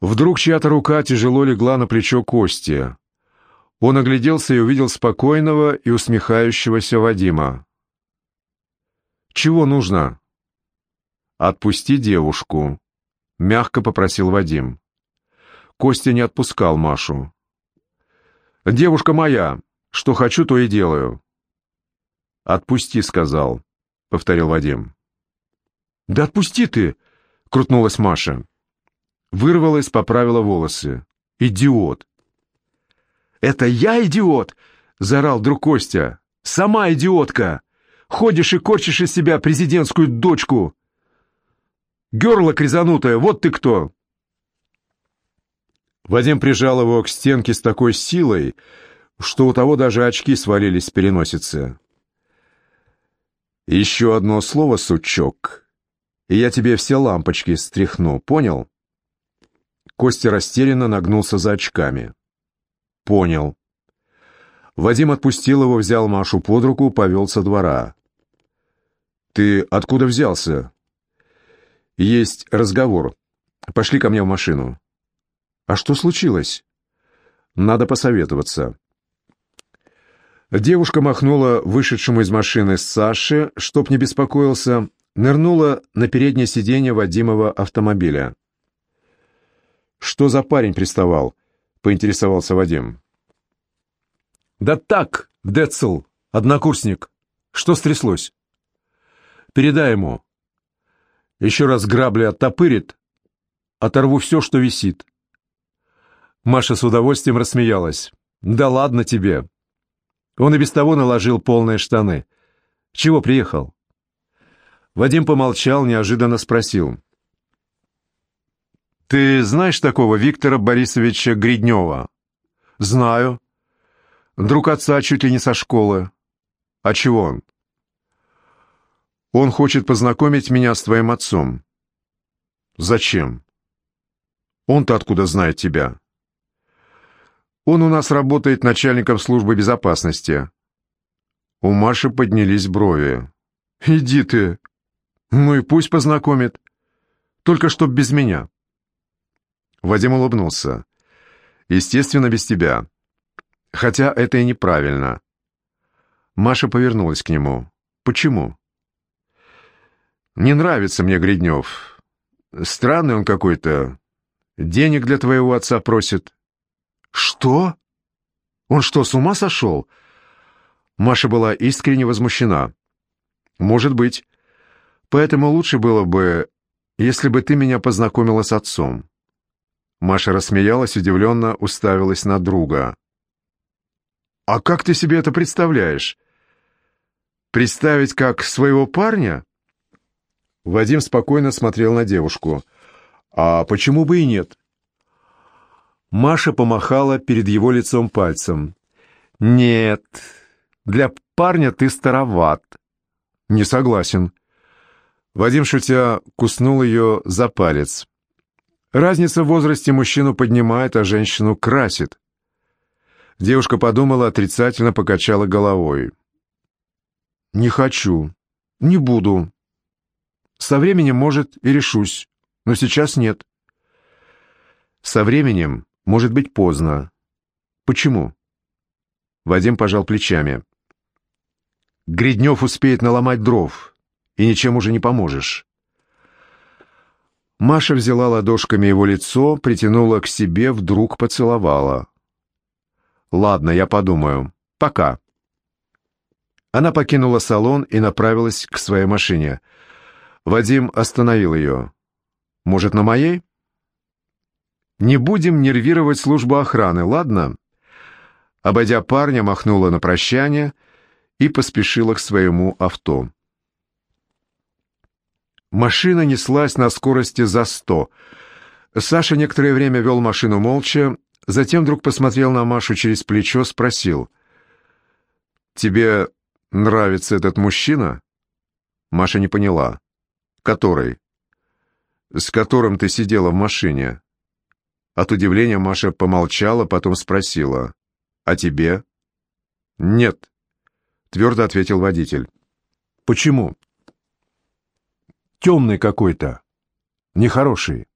Вдруг чья-то рука тяжело легла на плечо Кости. Он огляделся и увидел спокойного и усмехающегося Вадима. «Чего нужно?» «Отпусти девушку», — мягко попросил Вадим. Костя не отпускал Машу. «Девушка моя, что хочу, то и делаю». «Отпусти», — сказал, — повторил Вадим. «Да отпусти ты!» — крутнулась Маша. Вырвалась, поправила волосы. «Идиот!» «Это я идиот?» — заорал друг Костя. «Сама идиотка! Ходишь и корчишь из себя президентскую дочку! Герла крезанутая, вот ты кто!» Вадим прижал его к стенке с такой силой, что у того даже очки свалились с переносицы. «Еще одно слово, сучок, и я тебе все лампочки стряхну, понял?» Костя растерянно нагнулся за очками. «Понял». Вадим отпустил его, взял Машу под руку, повел со двора. «Ты откуда взялся?» «Есть разговор. Пошли ко мне в машину». «А что случилось?» «Надо посоветоваться». Девушка махнула вышедшему из машины Саше, чтоб не беспокоился, нырнула на переднее сиденье Вадимова автомобиля. «Что за парень приставал?» — поинтересовался Вадим. «Да так, Децл, однокурсник. Что стряслось?» «Передай ему. Еще раз грабли оттопырит, оторву все, что висит». Маша с удовольствием рассмеялась. «Да ладно тебе. Он и без того наложил полные штаны. Чего приехал?» Вадим помолчал, неожиданно спросил. «Ты знаешь такого Виктора Борисовича Гриднева?» «Знаю. Друг отца чуть ли не со школы. А чего он?» «Он хочет познакомить меня с твоим отцом». «Зачем?» «Он-то откуда знает тебя?» «Он у нас работает начальником службы безопасности». У Маши поднялись брови. «Иди ты. Ну и пусть познакомит. Только чтоб без меня». Вадим улыбнулся. «Естественно, без тебя. Хотя это и неправильно». Маша повернулась к нему. «Почему?» «Не нравится мне Гриднев. Странный он какой-то. Денег для твоего отца просит». «Что? Он что, с ума сошел?» Маша была искренне возмущена. «Может быть. Поэтому лучше было бы, если бы ты меня познакомила с отцом. Маша рассмеялась, удивленно уставилась на друга. «А как ты себе это представляешь? Представить как своего парня?» Вадим спокойно смотрел на девушку. «А почему бы и нет?» Маша помахала перед его лицом пальцем. «Нет, для парня ты староват». «Не согласен». Вадим, шутя, куснул ее за палец. Разница в возрасте мужчину поднимает, а женщину красит. Девушка подумала, отрицательно покачала головой. «Не хочу. Не буду. Со временем, может, и решусь, но сейчас нет». «Со временем может быть поздно. Почему?» Вадим пожал плечами. «Гриднев успеет наломать дров, и ничем уже не поможешь. Маша взяла ладошками его лицо, притянула к себе, вдруг поцеловала. «Ладно, я подумаю. Пока». Она покинула салон и направилась к своей машине. Вадим остановил ее. «Может, на моей?» «Не будем нервировать службу охраны, ладно?» Обойдя парня, махнула на прощание и поспешила к своему авто. Машина неслась на скорости за сто. Саша некоторое время вел машину молча, затем вдруг посмотрел на Машу через плечо, спросил. «Тебе нравится этот мужчина?» Маша не поняла. «Который?» «С которым ты сидела в машине?» От удивления Маша помолчала, потом спросила. «А тебе?» «Нет», — твердо ответил водитель. «Почему?» Темный какой-то. Нехороший.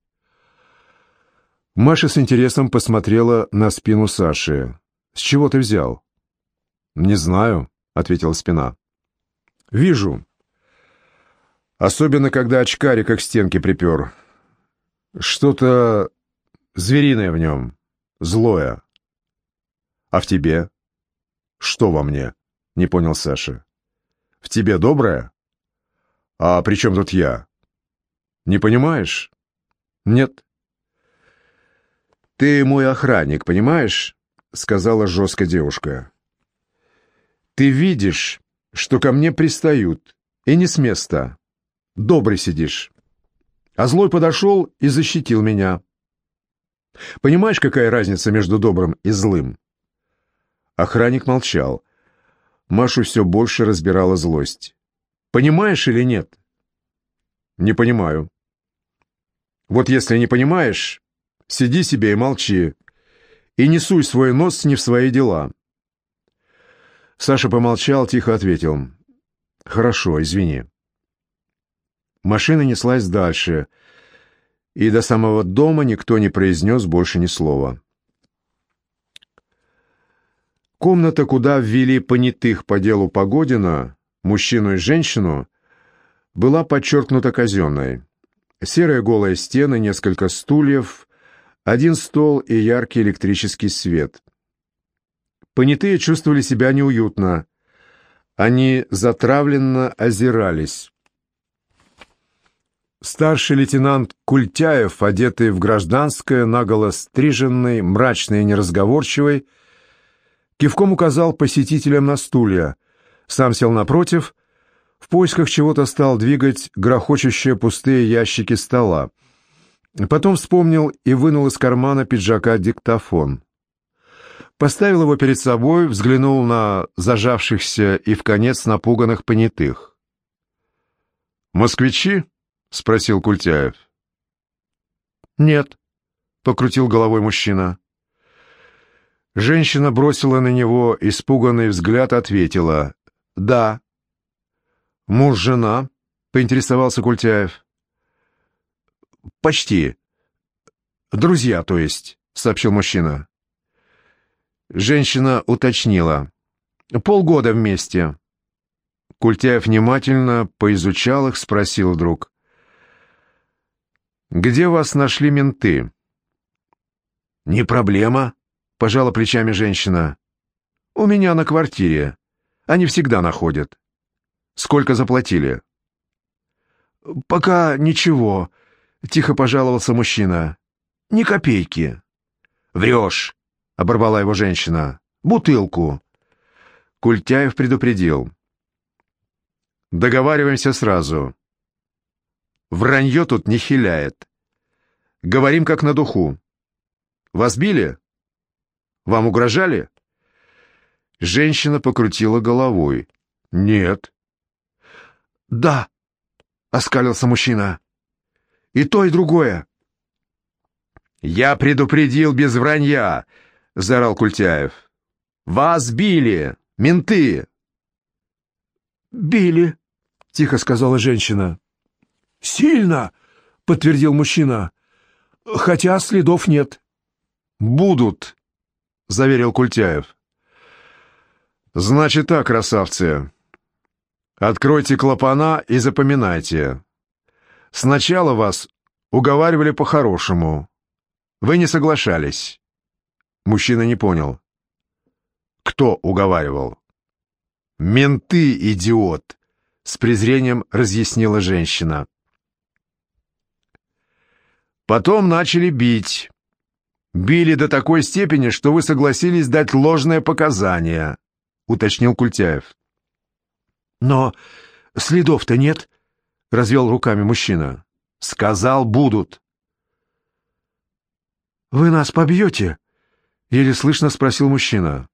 Маша с интересом посмотрела на спину Саши. «С чего ты взял?» «Не знаю», — ответила спина. «Вижу. Особенно, когда очкарика к стенке припер. Что-то звериное в нем, злое. А в тебе?» «Что во мне?» — не понял Саша. «В тебе доброе? А при чем тут я? Не понимаешь?» «Нет». «Ты мой охранник, понимаешь?» — сказала жестко девушка. «Ты видишь, что ко мне пристают, и не с места. Добрый сидишь. А злой подошел и защитил меня. Понимаешь, какая разница между добрым и злым?» Охранник молчал. Машу все больше разбирала злость. «Понимаешь или нет?» «Не понимаю». «Вот если не понимаешь, сиди себе и молчи, и не суй свой нос не в свои дела». Саша помолчал, тихо ответил. «Хорошо, извини». Машина неслась дальше, и до самого дома никто не произнес больше ни слова. Комната, куда ввели понятых по делу Погодина, мужчину и женщину, была подчеркнута казенной. Серая голая стена, несколько стульев, один стол и яркий электрический свет. Понятые чувствовали себя неуютно. Они затравленно озирались. Старший лейтенант Культяев, одетый в гражданское, наголо стриженный, мрачный и неразговорчивый, Кивком указал посетителям на стулья. Сам сел напротив, в поисках чего-то стал двигать грохочущие пустые ящики стола. Потом вспомнил и вынул из кармана пиджака диктофон. Поставил его перед собой, взглянул на зажавшихся и в конец напуганных понятых. «Москвичи?» — спросил Культяев. «Нет», — покрутил головой мужчина. Женщина бросила на него испуганный взгляд, ответила «Да». «Муж-жена?» — поинтересовался Культяев. «Почти. Друзья, то есть», — сообщил мужчина. Женщина уточнила. «Полгода вместе». Культяев внимательно поизучал их, спросил вдруг. «Где вас нашли менты?» «Не проблема», Пожала плечами женщина. «У меня на квартире. Они всегда находят». «Сколько заплатили?» «Пока ничего», — тихо пожаловался мужчина. «Ни копейки». «Врешь», — оборвала его женщина. «Бутылку». Культяев предупредил. «Договариваемся сразу. Вранье тут не хиляет. Говорим как на духу. Вас били?» Вам угрожали?» Женщина покрутила головой. «Нет». «Да», — оскалился мужчина. «И то, и другое». «Я предупредил без вранья», — заорал Культяев. «Вас били! Менты!» «Били», — тихо сказала женщина. «Сильно», — подтвердил мужчина. «Хотя следов нет». «Будут», — заверил Культяев. «Значит так, красавцы. Откройте клапана и запоминайте. Сначала вас уговаривали по-хорошему. Вы не соглашались». Мужчина не понял. «Кто уговаривал?» «Менты, идиот!» — с презрением разъяснила женщина. Потом начали бить. Били до такой степени, что вы согласились дать ложное показание, уточнил Культяев. Но следов-то нет, развел руками мужчина. Сказал, будут. Вы нас побьете? Еле слышно спросил мужчина.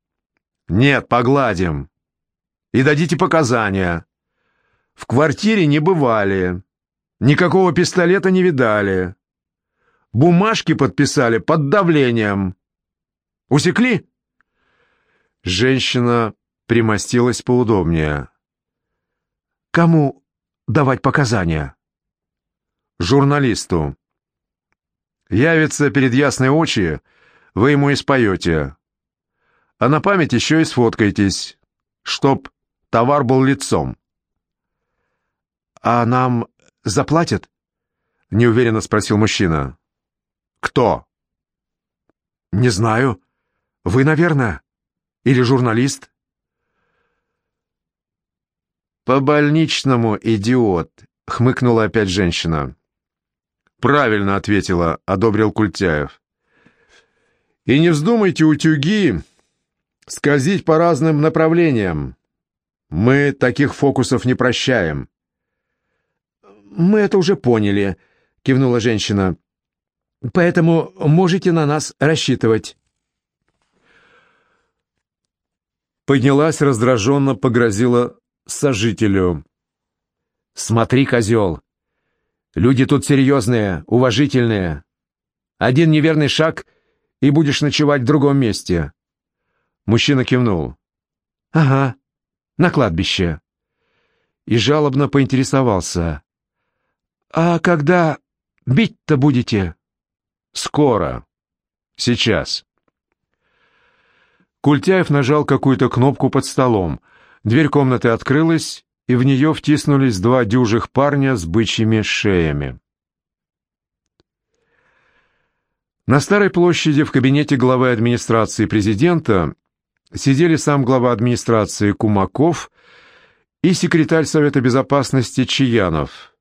Нет, погладим. И дадите показания. В квартире не бывали. Никакого пистолета не видали. Бумажки подписали под давлением. Усекли?» Женщина примостилась поудобнее. «Кому давать показания?» «Журналисту». Явится перед ясной очи, вы ему и споете. А на память еще и сфоткайтесь, чтоб товар был лицом. «А нам заплатят?» — неуверенно спросил мужчина. «Кто?» «Не знаю. Вы, наверное. Или журналист?» «По больничному, идиот!» — хмыкнула опять женщина. «Правильно ответила», — одобрил Культяев. «И не вздумайте утюги скользить по разным направлениям. Мы таких фокусов не прощаем». «Мы это уже поняли», — кивнула женщина. «Поэтому можете на нас рассчитывать». Поднялась раздраженно, погрозила сожителю. «Смотри, козел! Люди тут серьезные, уважительные. Один неверный шаг, и будешь ночевать в другом месте». Мужчина кивнул. «Ага, на кладбище». И жалобно поинтересовался. «А когда бить-то будете?» «Скоро. Сейчас». Культяев нажал какую-то кнопку под столом — Дверь комнаты открылась, и в нее втиснулись два дюжих парня с бычьими шеями. На Старой площади в кабинете главы администрации президента сидели сам глава администрации Кумаков и секретарь Совета безопасности Чаянов.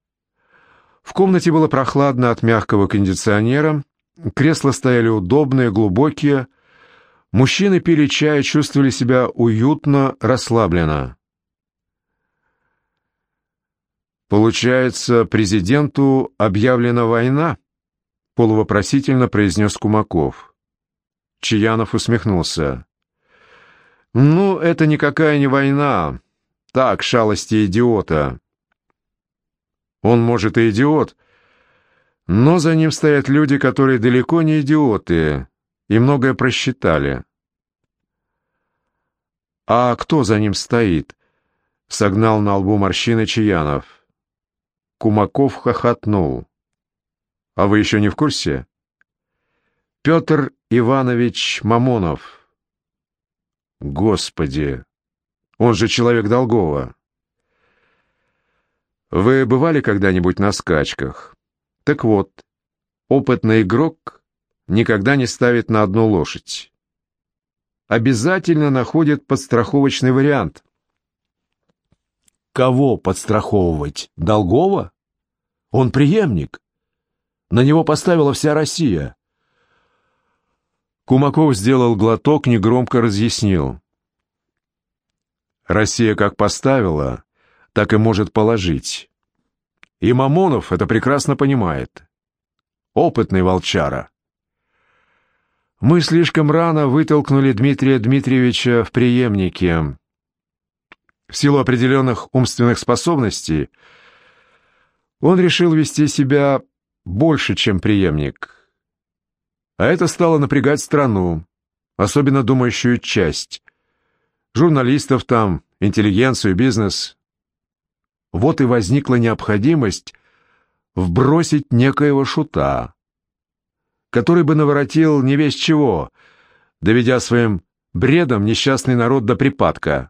В комнате было прохладно от мягкого кондиционера, кресла стояли удобные, глубокие, Мужчины пили чай чувствовали себя уютно, расслабленно. «Получается, президенту объявлена война?» — полувопросительно произнес Кумаков. Чаянов усмехнулся. «Ну, это никакая не война. Так, шалости идиота». «Он, может, и идиот, но за ним стоят люди, которые далеко не идиоты, и многое просчитали. «А кто за ним стоит?» — согнал на лбу морщины Чаянов. Кумаков хохотнул. «А вы еще не в курсе?» «Петр Иванович Мамонов». «Господи! Он же человек Долгова!» «Вы бывали когда-нибудь на скачках?» «Так вот, опытный игрок никогда не ставит на одну лошадь. Обязательно находит подстраховочный вариант. Кого подстраховывать? Долгова? Он преемник. На него поставила вся Россия. Кумаков сделал глоток, негромко разъяснил. Россия как поставила, так и может положить. И Мамонов это прекрасно понимает. Опытный волчара. Мы слишком рано вытолкнули Дмитрия Дмитриевича в преемнике. В силу определенных умственных способностей он решил вести себя больше, чем преемник. А это стало напрягать страну, особенно думающую часть. Журналистов там, интеллигенцию, бизнес. Вот и возникла необходимость вбросить некоего шута который бы наворотил не весь чего, доведя своим бредом несчастный народ до припадка.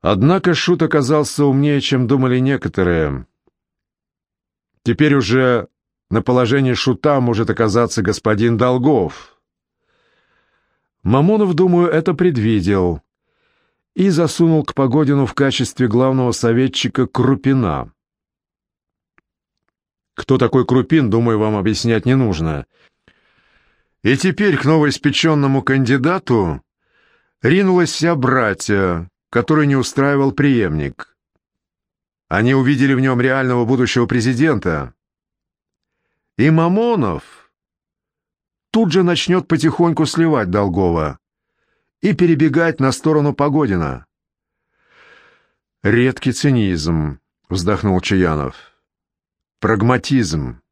Однако Шут оказался умнее, чем думали некоторые. Теперь уже на положении Шута может оказаться господин Долгов. Мамонов, думаю, это предвидел и засунул к Погодину в качестве главного советчика Крупина. Кто такой Крупин, думаю, вам объяснять не нужно. И теперь к новоиспеченному кандидату ринулась вся братья, который не устраивал преемник. Они увидели в нем реального будущего президента. И Мамонов тут же начнет потихоньку сливать Долгова и перебегать на сторону Погодина. «Редкий цинизм», — вздохнул Чаянов. Прагматизм.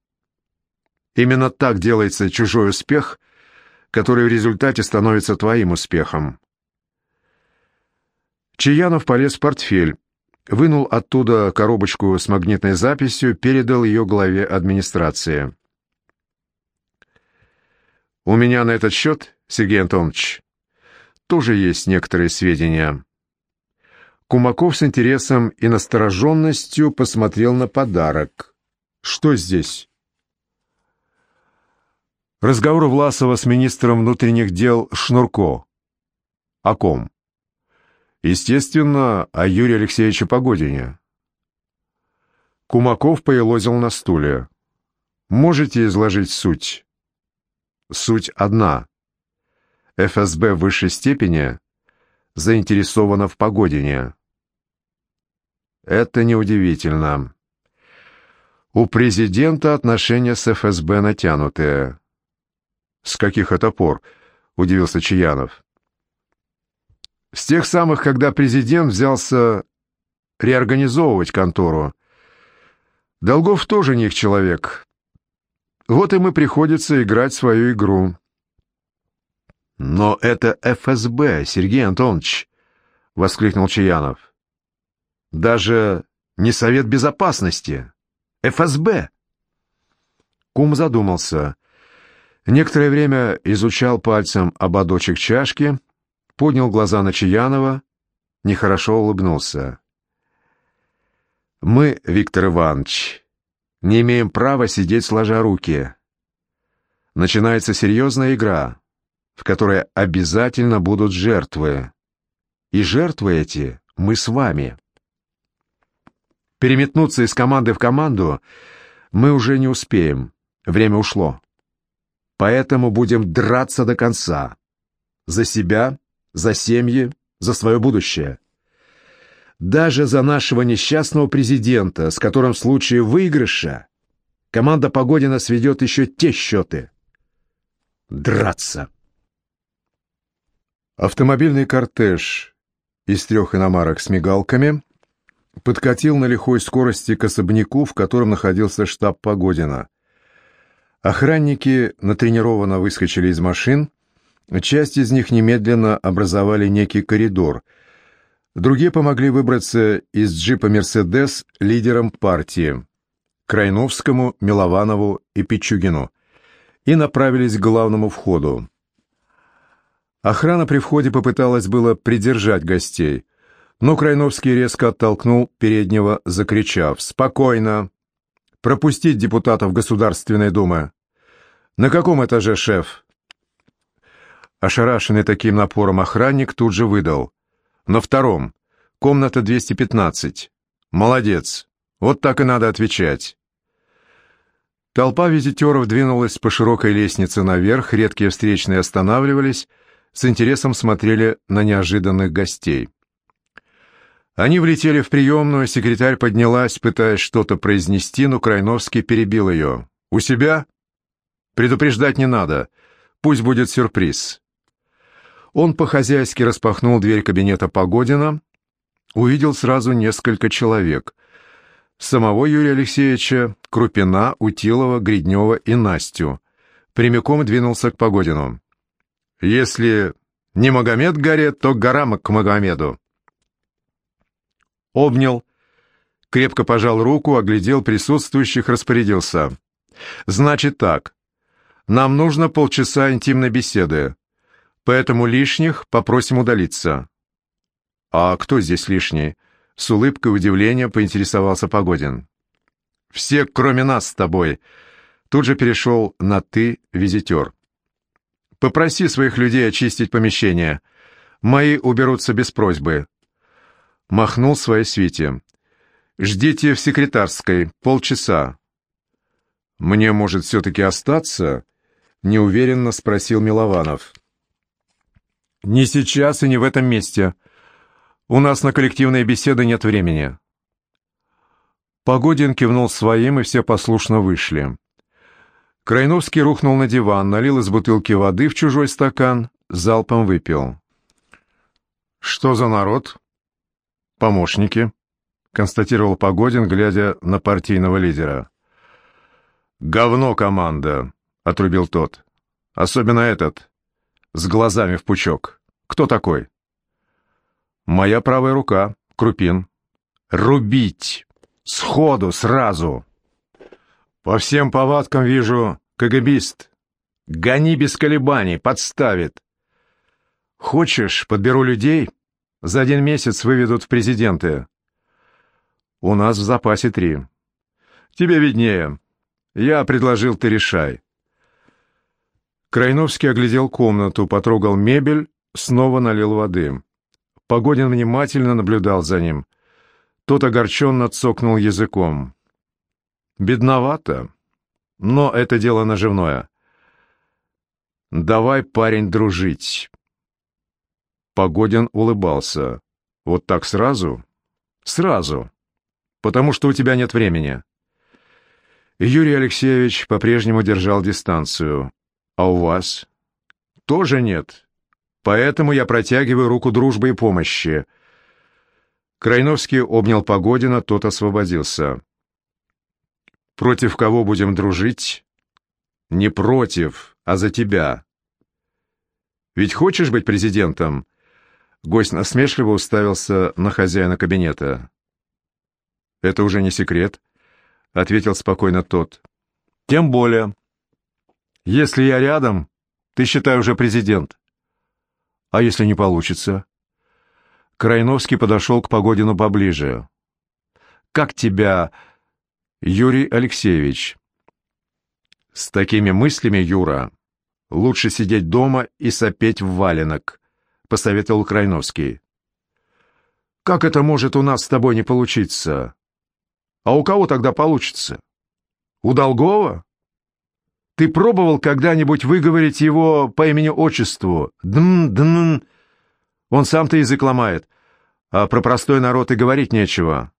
Именно так делается чужой успех, который в результате становится твоим успехом. Чаянов полез в портфель, вынул оттуда коробочку с магнитной записью, передал ее главе администрации. «У меня на этот счет, Сергей Антонович, тоже есть некоторые сведения». Кумаков с интересом и настороженностью посмотрел на подарок. «Что здесь?» Разговор Власова с министром внутренних дел Шнурко. О ком? Естественно, о Юрии Алексеевиче Погодине. Кумаков поелозил на стуле. Можете изложить суть? Суть одна. ФСБ в высшей степени заинтересована в Погодине. Это неудивительно. У президента отношения с ФСБ натянутые. С каких это пор? Удивился Чаянов. С тех самых, когда президент взялся реорганизовывать контору. Долгов тоже не их человек. Вот и приходится играть свою игру. «Но это ФСБ, Сергей Антонович!» — воскликнул Чаянов. «Даже не Совет Безопасности. ФСБ!» Кум задумался. Некоторое время изучал пальцем ободочек чашки, поднял глаза на Чаянова, нехорошо улыбнулся. «Мы, Виктор Иванович, не имеем права сидеть сложа руки. Начинается серьезная игра, в которой обязательно будут жертвы. И жертвы эти мы с вами. Переметнуться из команды в команду мы уже не успеем, время ушло. Поэтому будем драться до конца. За себя за семьи, за свое будущее. Даже за нашего несчастного президента, с которым в случае выигрыша команда Погодина сведет еще те счеты. Драться. Автомобильный кортеж из трех иномарок с мигалками подкатил на лихой скорости к особняку, в котором находился штаб Погодина. Охранники натренированно выскочили из машин Часть из них немедленно образовали некий коридор. Другие помогли выбраться из джипа «Мерседес» лидерам партии – Крайновскому, Милованову и Пичугину – и направились к главному входу. Охрана при входе попыталась было придержать гостей, но Крайновский резко оттолкнул переднего, закричав «Спокойно! Пропустить депутатов Государственной Думы!» «На каком этаже, шеф?» Ошарашенный таким напором охранник тут же выдал. «На втором. Комната 215. Молодец. Вот так и надо отвечать». Толпа визитеров двинулась по широкой лестнице наверх, редкие встречные останавливались, с интересом смотрели на неожиданных гостей. Они влетели в приемную, секретарь поднялась, пытаясь что-то произнести, но Крайновский перебил ее. «У себя? Предупреждать не надо. Пусть будет сюрприз». Он по-хозяйски распахнул дверь кабинета Погодина, увидел сразу несколько человек. Самого Юрия Алексеевича, Крупина, Утилова, Гриднева и Настю. Прямиком двинулся к Погодину. «Если не Магомед горет, то гора к Магомеду». Обнял, крепко пожал руку, оглядел присутствующих, распорядился. «Значит так, нам нужно полчаса интимной беседы поэтому лишних попросим удалиться». «А кто здесь лишний?» — с улыбкой удивления поинтересовался Погодин. «Все, кроме нас с тобой». Тут же перешел на «ты» визитер. «Попроси своих людей очистить помещение. Мои уберутся без просьбы». Махнул своей свите. «Ждите в секретарской. Полчаса». «Мне, может, все-таки остаться?» — неуверенно спросил Милованов. «Не сейчас и не в этом месте. У нас на коллективные беседы нет времени». Погодин кивнул своим, и все послушно вышли. Крайновский рухнул на диван, налил из бутылки воды в чужой стакан, залпом выпил. «Что за народ?» «Помощники», — констатировал Погодин, глядя на партийного лидера. «Говно команда», — отрубил тот. «Особенно этот, с глазами в пучок. Кто такой?» «Моя правая рука, Крупин. Рубить. Сходу, сразу. По всем повадкам вижу КГБист. Гони без колебаний, подставит. Хочешь, подберу людей, за один месяц выведут в президенты. У нас в запасе три. Тебе виднее. Я предложил, ты решай. Крайновский оглядел комнату, потрогал мебель, снова налил воды. Погодин внимательно наблюдал за ним. Тот огорченно цокнул языком. «Бедновато, но это дело наживное. Давай, парень, дружить». Погодин улыбался. «Вот так сразу?» «Сразу. Потому что у тебя нет времени». Юрий Алексеевич по-прежнему держал дистанцию. «А у вас?» «Тоже нет. Поэтому я протягиваю руку дружбы и помощи». Крайновский обнял Погодина, тот освободился. «Против кого будем дружить?» «Не против, а за тебя». «Ведь хочешь быть президентом?» Гость насмешливо уставился на хозяина кабинета. «Это уже не секрет», — ответил спокойно тот. «Тем более. Если я рядом, ты считай уже президент. А если не получится?» Крайновский подошел к Погодину поближе. «Как тебя, Юрий Алексеевич?» «С такими мыслями, Юра, лучше сидеть дома и сопеть в валенок», — посоветовал Крайновский. «Как это может у нас с тобой не получиться? А у кого тогда получится? У Долгова? Ты пробовал когда-нибудь выговорить его по имени-отчеству? Дн-дн. Он сам-то язык ломает, а про простой народ и говорить нечего.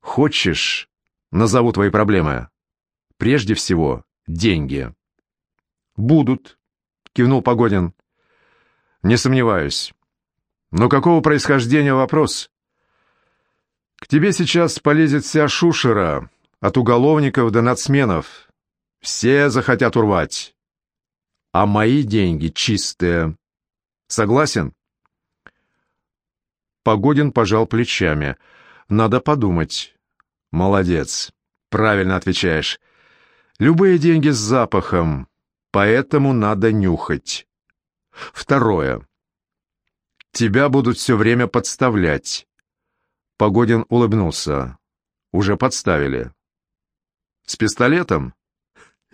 Хочешь, назову твои проблемы? Прежде всего, деньги. Будут, кивнул Погодин. Не сомневаюсь. Но какого происхождения вопрос? К тебе сейчас полезет вся шушера, от уголовников до нацменов. Все захотят урвать. А мои деньги чистые. Согласен? Погодин пожал плечами. Надо подумать. Молодец. Правильно отвечаешь. Любые деньги с запахом, поэтому надо нюхать. Второе. Тебя будут все время подставлять. Погодин улыбнулся. Уже подставили. С пистолетом?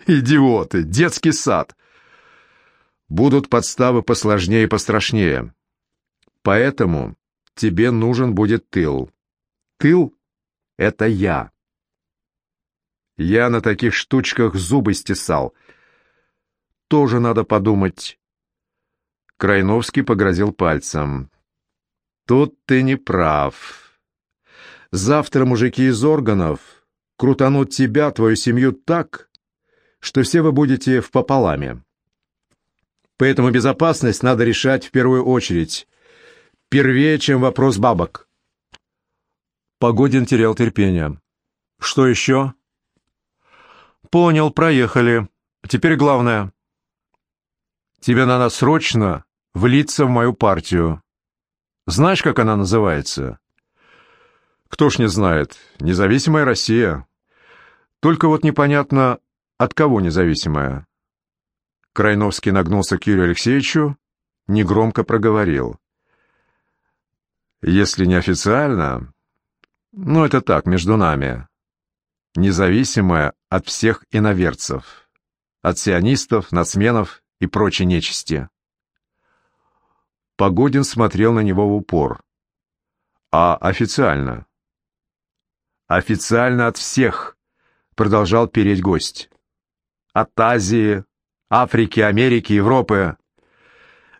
Идиоты, детский сад. Будут подставы посложнее и пострашнее. Поэтому тебе нужен будет тыл. Тыл — это я. Я на таких штучках зубы стесал. Тоже надо подумать. Крайновский погрозил пальцем. «Тут ты не прав. Завтра мужики из органов крутанут тебя, твою семью так, что все вы будете в пополаме. Поэтому безопасность надо решать в первую очередь, первее, чем вопрос бабок». Погодин терял терпение. «Что еще?» «Понял, проехали. Теперь главное. Тебе надо срочно влиться в мою партию. Знаешь, как она называется? Кто ж не знает. Независимая Россия. Только вот непонятно, от кого независимая. Крайновский нагнулся к Юрию Алексеевичу, негромко проговорил. Если не официально, ну это так, между нами. Независимая от всех иноверцев, от сионистов, нацменов и прочей нечисти. Погодин смотрел на него в упор. «А официально?» «Официально от всех», — продолжал переть гость. «От Азии, Африки, Америки, Европы.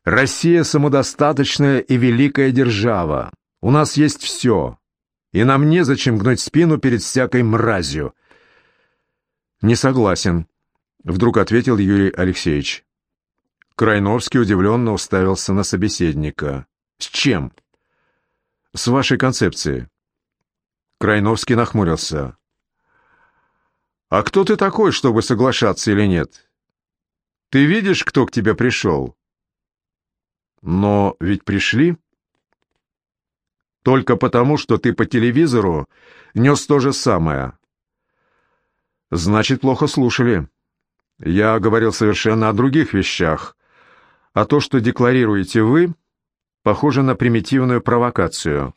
Россия самодостаточная и великая держава. У нас есть все, и нам незачем гнуть спину перед всякой мразью». «Не согласен», — вдруг ответил Юрий Алексеевич. Крайновский удивленно уставился на собеседника. «С чем?» «С вашей концепцией». Крайновский нахмурился. «А кто ты такой, чтобы соглашаться или нет? Ты видишь, кто к тебе пришел?» «Но ведь пришли?» только потому, что ты по телевизору нес то же самое. Значит, плохо слушали. Я говорил совершенно о других вещах. А то, что декларируете вы, похоже на примитивную провокацию.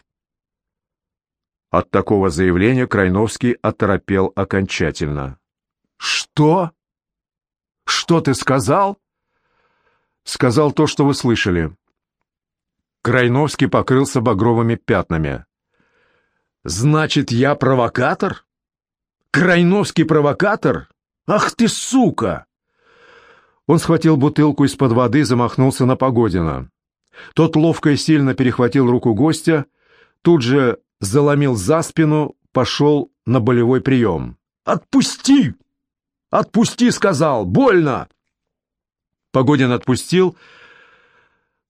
От такого заявления Крайновский оторопел окончательно. «Что? Что ты сказал?» «Сказал то, что вы слышали». Крайновский покрылся багровыми пятнами. «Значит, я провокатор? Крайновский провокатор? Ах ты, сука!» Он схватил бутылку из-под воды замахнулся на Погодина. Тот ловко и сильно перехватил руку гостя, тут же заломил за спину, пошел на болевой прием. «Отпусти! Отпусти!» — сказал. «Больно!» Погодин отпустил, —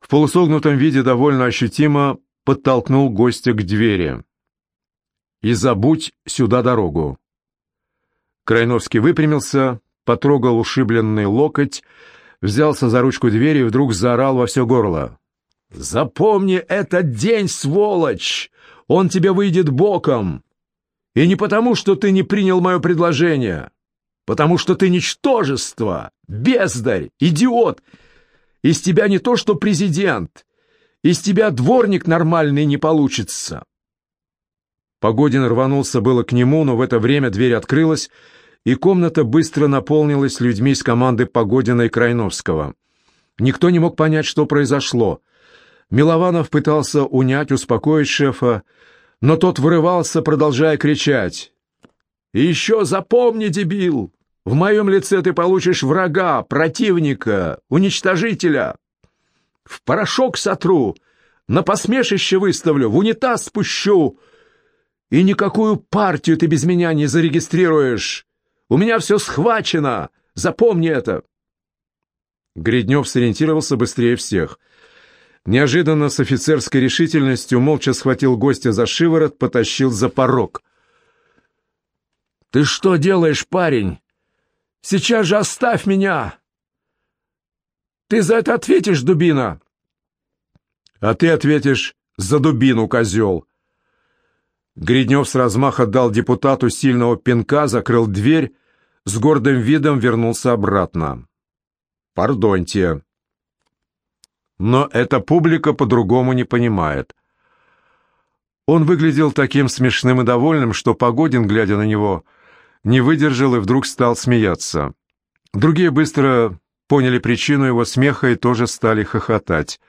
в полусогнутом виде довольно ощутимо подтолкнул гостя к двери. «И забудь сюда дорогу». Крайновский выпрямился, потрогал ушибленный локоть, взялся за ручку двери и вдруг заорал во все горло. «Запомни этот день, сволочь! Он тебе выйдет боком! И не потому, что ты не принял мое предложение, потому что ты ничтожество, бездарь, идиот!» Из тебя не то что президент, из тебя дворник нормальный не получится. Погодин рванулся было к нему, но в это время дверь открылась, и комната быстро наполнилась людьми из команды Погодина и Крайновского. Никто не мог понять, что произошло. Милованов пытался унять, успокоить шефа, но тот вырывался, продолжая кричать. «И еще запомни, дебил! В моем лице ты получишь врага, противника, уничтожителя. В порошок сотру, на посмешище выставлю, в унитаз спущу. И никакую партию ты без меня не зарегистрируешь. У меня все схвачено, запомни это. Гриднев сориентировался быстрее всех. Неожиданно с офицерской решительностью молча схватил гостя за шиворот, потащил за порог. «Ты что делаешь, парень?» Сейчас же оставь меня! Ты за это ответишь, дубина!» «А ты ответишь за дубину, козел!» Гриднев с размаха дал депутату сильного пинка, закрыл дверь, с гордым видом вернулся обратно. «Пардоньте!» Но эта публика по-другому не понимает. Он выглядел таким смешным и довольным, что Погодин, глядя на него, — не выдержал и вдруг стал смеяться. Другие быстро поняли причину его смеха и тоже стали хохотать.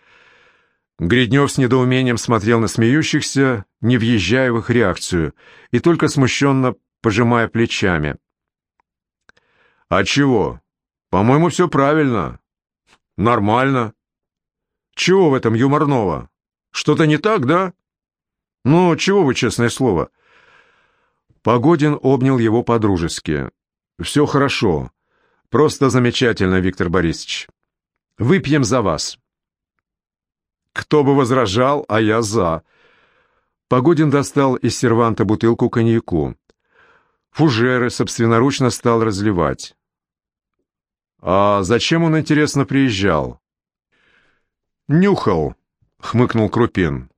Гриднев с недоумением смотрел на смеющихся, не въезжая в их реакцию, и только смущенно пожимая плечами. «А чего? По-моему, все правильно. Нормально. Чего в этом юморного? Что-то не так, да? Ну, чего вы, честное слово?» Погодин обнял его по-дружески. «Все хорошо. Просто замечательно, Виктор Борисович. Выпьем за вас». «Кто бы возражал, а я за». Погодин достал из серванта бутылку коньяку. Фужеры собственноручно стал разливать. «А зачем он, интересно, приезжал?» «Нюхал», — хмыкнул Крупин.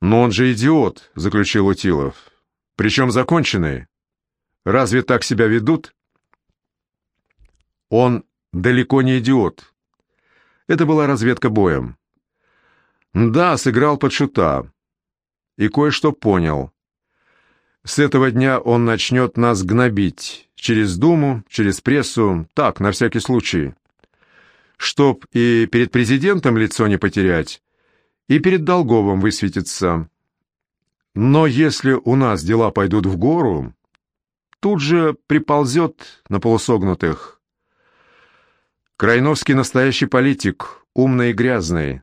«Но он же идиот», — заключил Утилов. «Причем законченный. Разве так себя ведут?» «Он далеко не идиот. Это была разведка боем. Да, сыграл под шута. И кое-что понял. С этого дня он начнет нас гнобить. Через Думу, через прессу, так, на всякий случай. Чтоб и перед президентом лицо не потерять, и перед Долговым высветится. Но если у нас дела пойдут в гору, тут же приползет на полусогнутых. Крайновский настоящий политик, умный и грязный.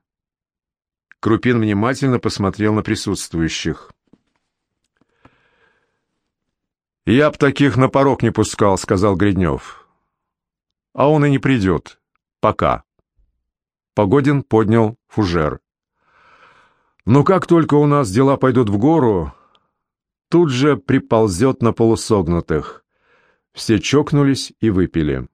Крупин внимательно посмотрел на присутствующих. «Я б таких на порог не пускал», — сказал Гриднев. «А он и не придет. Пока». Погодин поднял фужер. Но как только у нас дела пойдут в гору, тут же приползет на полусогнутых. Все чокнулись и выпили.